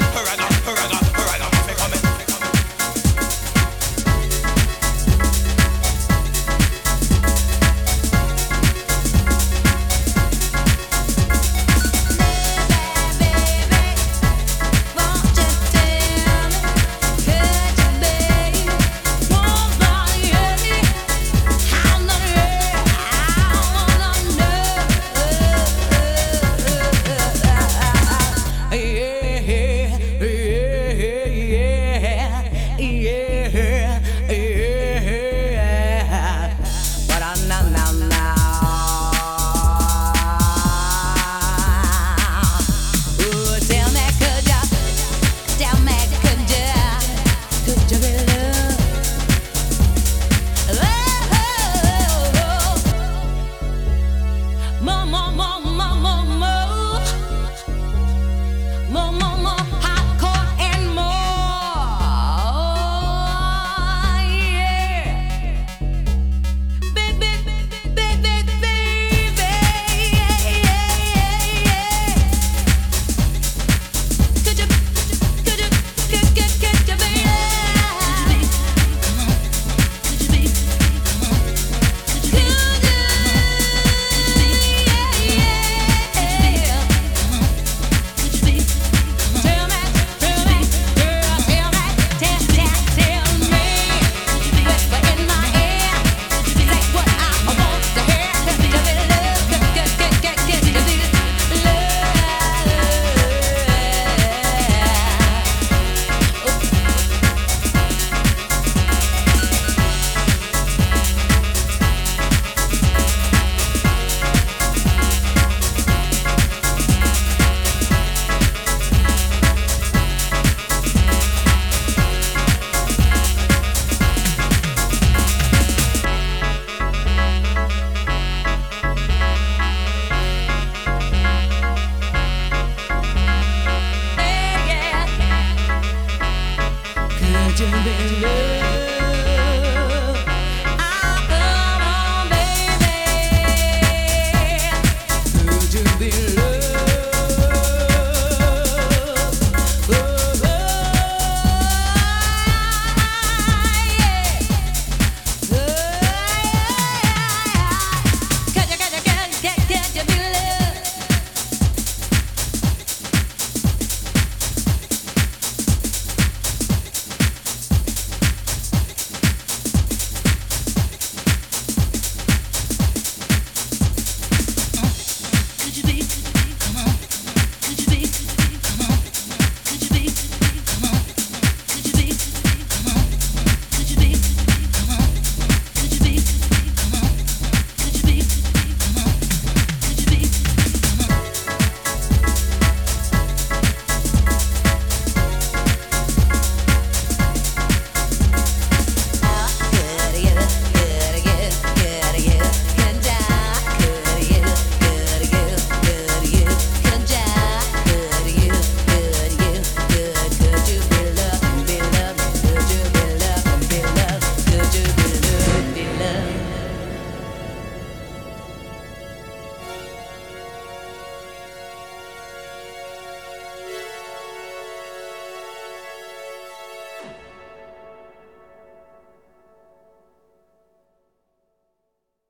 and her. I